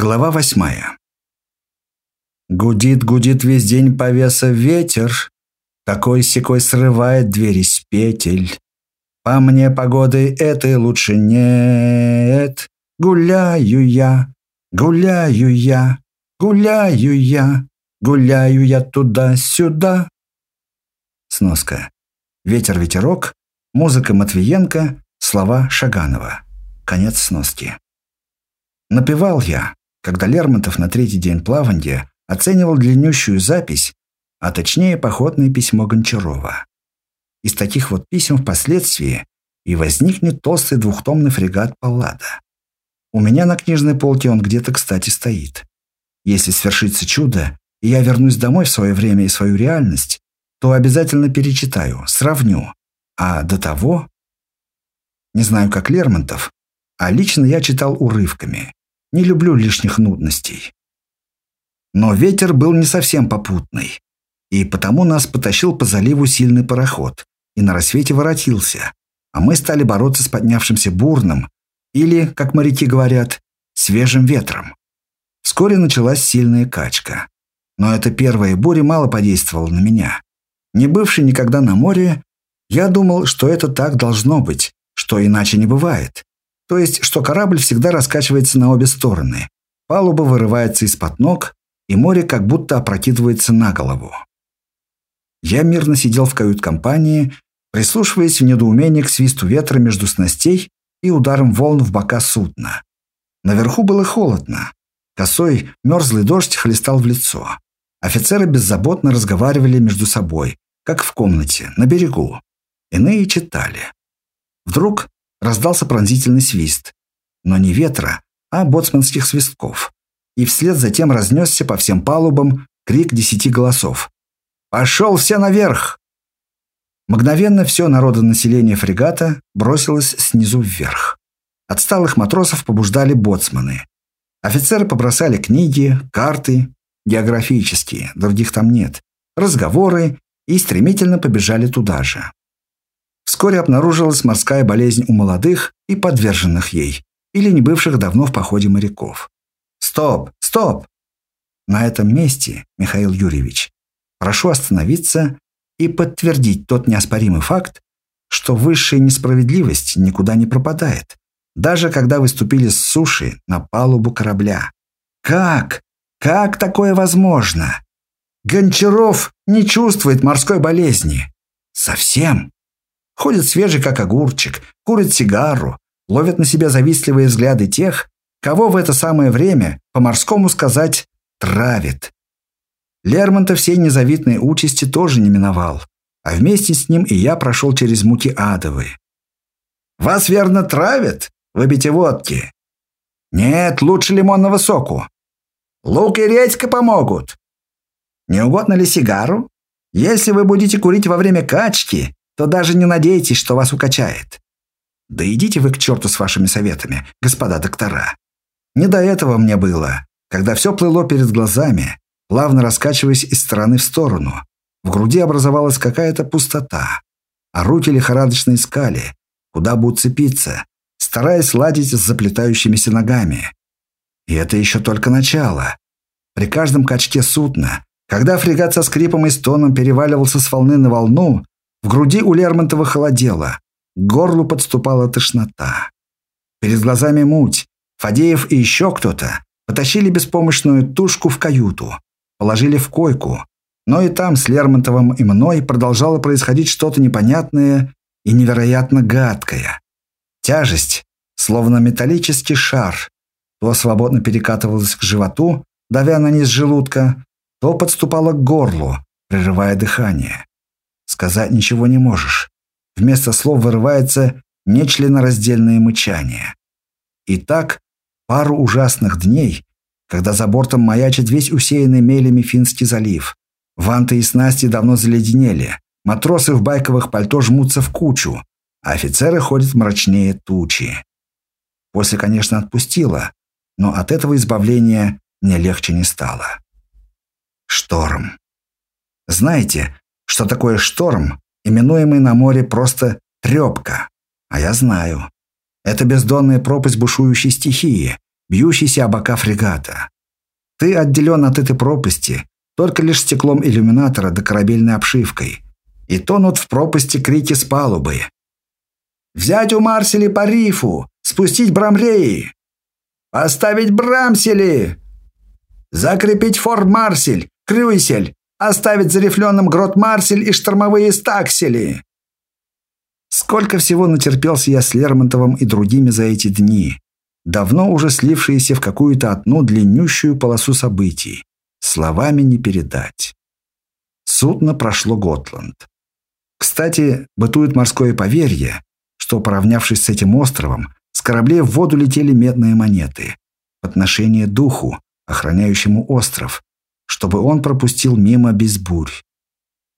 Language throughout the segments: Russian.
Глава восьмая. Гудит, гудит весь день повеса ветер, Такой секой срывает двери с петель. По мне погоды этой лучше нет. Гуляю я, гуляю я, гуляю я, гуляю я туда-сюда. Сноска. Ветер-ветерок, музыка Матвиенко, слова Шаганова. Конец сноски. Напевал я, когда Лермонтов на третий день плаванья оценивал длиннющую запись, а точнее походное письмо Гончарова. Из таких вот писем впоследствии и возникнет толстый двухтомный фрегат Паллада. У меня на книжной полке он где-то, кстати, стоит. Если свершится чудо, и я вернусь домой в свое время и свою реальность, то обязательно перечитаю, сравню. А до того... Не знаю, как Лермонтов, а лично я читал урывками. Не люблю лишних нудностей. Но ветер был не совсем попутный, и потому нас потащил по заливу сильный пароход, и на рассвете воротился, а мы стали бороться с поднявшимся бурным, или, как моряки говорят, свежим ветром. Вскоре началась сильная качка. Но эта первая буря мало подействовала на меня. Не бывший никогда на море, я думал, что это так должно быть, что иначе не бывает. То есть, что корабль всегда раскачивается на обе стороны. Палуба вырывается из-под ног, и море как будто опрокидывается на голову. Я мирно сидел в кают-компании, прислушиваясь в недоумении к свисту ветра между снастей и ударом волн в бока судна. Наверху было холодно. Косой, мерзлый дождь хлестал в лицо. Офицеры беззаботно разговаривали между собой, как в комнате, на берегу. Иные читали. Вдруг раздался пронзительный свист. Но не ветра, а боцманских свистков. И вслед затем разнесся по всем палубам крик десяти голосов. «Пошел все наверх!» Мгновенно все народонаселение фрегата бросилось снизу вверх. Отсталых матросов побуждали боцманы. Офицеры побросали книги, карты, географические, других там нет, разговоры и стремительно побежали туда же. Вскоре обнаружилась морская болезнь у молодых и подверженных ей, или не бывших давно в походе моряков. Стоп! Стоп! На этом месте, Михаил Юрьевич, прошу остановиться и подтвердить тот неоспоримый факт, что высшая несправедливость никуда не пропадает, даже когда вы ступили с суши на палубу корабля. Как? Как такое возможно? Гончаров не чувствует морской болезни. Совсем. Ходит свежий, как огурчик, курит сигару, ловит на себя завистливые взгляды тех, кого в это самое время, по-морскому сказать, травит. Лермонтов всей незавидной участи тоже не миновал, а вместе с ним и я прошел через муки адовые. «Вас, верно, травят? Выпейте водки». «Нет, лучше лимонного соку». «Лук и редька помогут». «Не угодно ли сигару? Если вы будете курить во время качки, то даже не надейтесь, что вас укачает. Да идите вы к черту с вашими советами, господа доктора. Не до этого мне было, когда все плыло перед глазами, плавно раскачиваясь из стороны в сторону. В груди образовалась какая-то пустота, а руки лихорадочно искали, куда бы уцепиться, стараясь ладить с заплетающимися ногами. И это еще только начало. При каждом качке судна, когда фрегат со скрипом и стоном переваливался с волны на волну, в груди у Лермонтова холодело, к горлу подступала тошнота. Перед глазами муть. Фадеев и еще кто-то потащили беспомощную тушку в каюту, положили в койку. Но и там с Лермонтовым и мной продолжало происходить что-то непонятное и невероятно гадкое. Тяжесть, словно металлический шар, то свободно перекатывалась к животу, давя на низ желудка, то подступала к горлу, прерывая дыхание. Сказать ничего не можешь. Вместо слов вырывается нечленораздельное мычание. И так пару ужасных дней, когда за бортом маячит весь усеянный мелями Финский залив. Ванты и снасти давно заледенели. Матросы в байковых пальто жмутся в кучу, а офицеры ходят мрачнее тучи. После, конечно, отпустила, но от этого избавления мне легче не стало. Шторм. Знаете, что такое шторм, именуемый на море просто трепка. А я знаю. Это бездонная пропасть бушующей стихии, бьющийся о бока фрегата. Ты отделен от этой пропасти только лишь стеклом иллюминатора да корабельной обшивкой. И тонут в пропасти крики с палубы. «Взять у Марсели по рифу! Спустить брамреи! Поставить брамсели! Закрепить фор Марсель, крюйсель! Оставить зарифленным грот Марсель и штормовые стаксели!» Сколько всего натерпелся я с Лермонтовым и другими за эти дни, давно уже слившиеся в какую-то одну длиннющую полосу событий. Словами не передать. Судно прошло Готланд. Кстати, бытует морское поверье, что, поравнявшись с этим островом, с кораблей в воду летели медные монеты отношение духу, охраняющему остров, чтобы он пропустил мимо без бурь.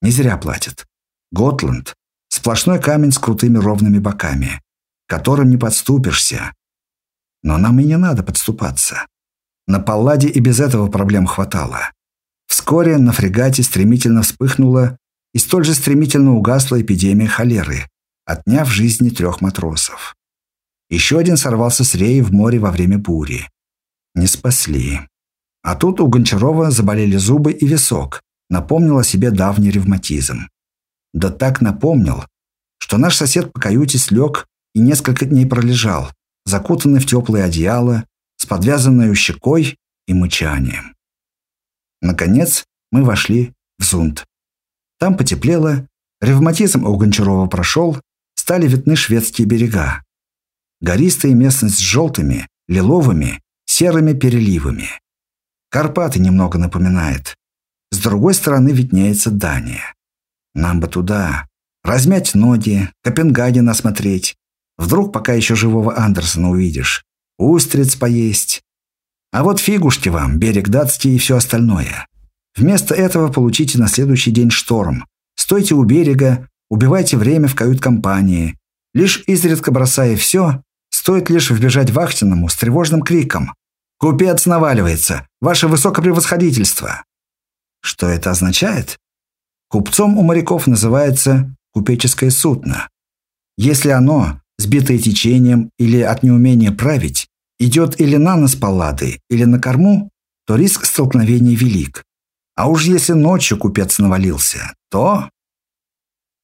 Не зря платят. Готланд – сплошной камень с крутыми ровными боками, к которым не подступишься. Но нам и не надо подступаться. На Палладе и без этого проблем хватало. Вскоре на фрегате стремительно вспыхнула и столь же стремительно угасла эпидемия холеры, отняв жизни трех матросов. Еще один сорвался с реи в море во время бури. Не спасли. А тут у Гончарова заболели зубы и висок. Напомнил о себе давний ревматизм. Да так напомнил, что наш сосед по каюте слег и несколько дней пролежал, закутанный в теплое одеяло, с подвязанной щекой и мычанием. Наконец мы вошли в зунт. Там потеплело, ревматизм у Гончарова прошел, стали видны шведские берега. Гористая местность с желтыми, лиловыми, серыми переливами. Карпаты немного напоминает. С другой стороны виднеется Дания. Нам бы туда. Размять ноги, Копенгаген осмотреть. Вдруг пока еще живого Андерсона увидишь устриц поесть. А вот фигушки вам, берег датский и все остальное. Вместо этого получите на следующий день шторм. Стойте у берега, убивайте время в кают-компании. Лишь изредка бросая все, стоит лишь вбежать вахтенному с тревожным криком. «Купец наваливается! Ваше высокопревосходительство!» Что это означает? Купцом у моряков называется купеческое судно. Если оно, сбитое течением или от неумения править, идет или на нос паллады, или на корму, то риск столкновения велик. А уж если ночью купец навалился, то...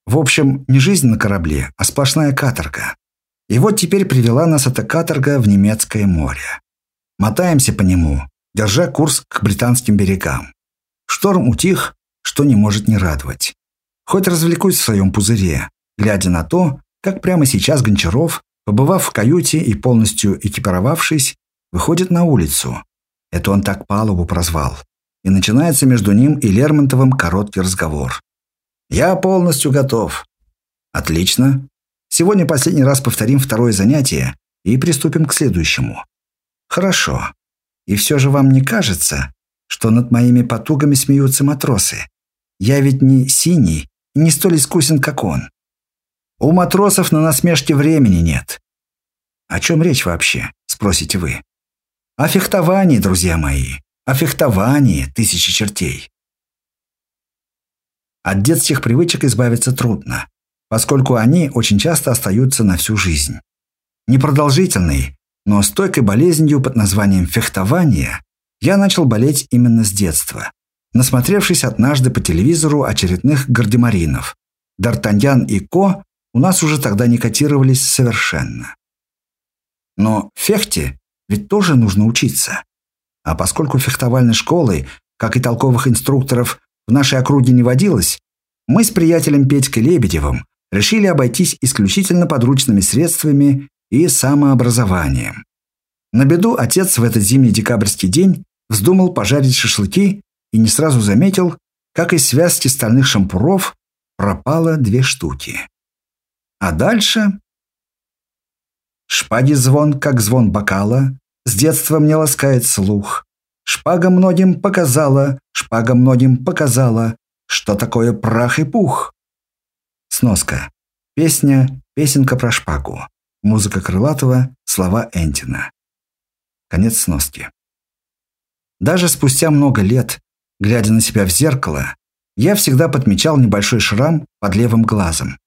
В общем, не жизнь на корабле, а сплошная каторга. И вот теперь привела нас эта каторга в немецкое море. Мотаемся по нему, держа курс к британским берегам. Шторм утих, что не может не радовать. Хоть развлекусь в своем пузыре, глядя на то, как прямо сейчас Гончаров Побывав в каюте и полностью экипировавшись, выходит на улицу. Это он так палубу прозвал. И начинается между ним и Лермонтовым короткий разговор. «Я полностью готов». «Отлично. Сегодня последний раз повторим второе занятие и приступим к следующему». «Хорошо. И все же вам не кажется, что над моими потугами смеются матросы? Я ведь не синий и не столь искусен, как он. У матросов на насмешке времени нет. О чем речь вообще, спросите вы? О фехтовании, друзья мои. О фехтовании тысячи чертей. От детских привычек избавиться трудно, поскольку они очень часто остаются на всю жизнь. Непродолжительной, но стойкой болезнью под названием фехтование я начал болеть именно с детства, насмотревшись однажды по телевизору очередных гардемаринов. Д'Артаньян и Ко у нас уже тогда не котировались совершенно. Но фехте ведь тоже нужно учиться. А поскольку фехтовальной школы, как и толковых инструкторов, в нашей округе не водилось, мы с приятелем Петькой Лебедевым решили обойтись исключительно подручными средствами и самообразованием. На беду отец в этот зимний декабрьский день вздумал пожарить шашлыки и не сразу заметил, как из связки стальных шампуров пропало две штуки. А дальше... Шпаги звон, как звон бокала, с детства мне ласкает слух. Шпага многим показала, шпага многим показала, что такое прах и пух. Сноска. Песня «Песенка про шпагу». Музыка Крылатова, слова Энтина. Конец сноски. Даже спустя много лет, глядя на себя в зеркало, я всегда подмечал небольшой шрам под левым глазом.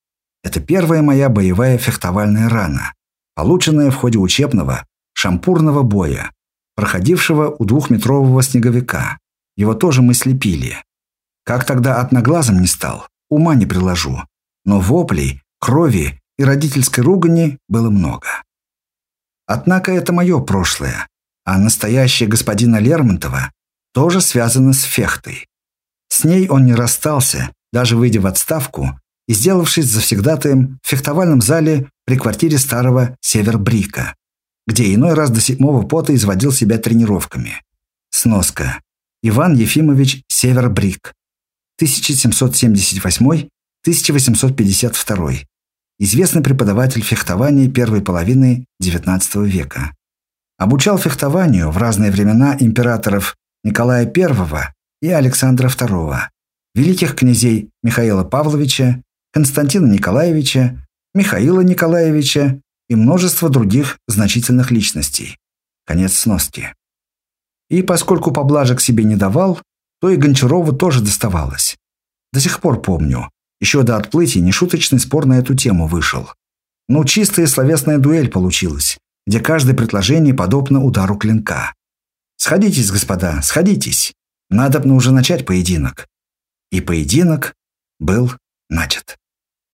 Это первая моя боевая фехтовальная рана, полученная в ходе учебного, шампурного боя, проходившего у двухметрового снеговика. Его тоже мы слепили. Как тогда одноглазым не стал, ума не приложу. Но воплей, крови и родительской ругани было много. Однако это мое прошлое, а настоящее господина Лермонтова тоже связано с Фехтой. С ней он не расстался, даже выйдя в отставку и сделавшись завсегдатаем в фехтовальном зале при квартире старого Севербрика, где иной раз до седьмого пота изводил себя тренировками. Сноска. Иван Ефимович Севербрик. 1778-1852. Известный преподаватель фехтования первой половины XIX века. Обучал фехтованию в разные времена императоров Николая I и Александра II, великих князей Михаила Павловича, Константина Николаевича, Михаила Николаевича и множество других значительных личностей. Конец сноски. И поскольку поблажек себе не давал, то и Гончарову тоже доставалось. До сих пор помню. Еще до отплытия нешуточный спор на эту тему вышел. Ну, чистая словесная дуэль получилась, где каждое предложение подобно удару клинка. Сходитесь, господа, сходитесь. Надо бы уже начать поединок. И поединок был начат.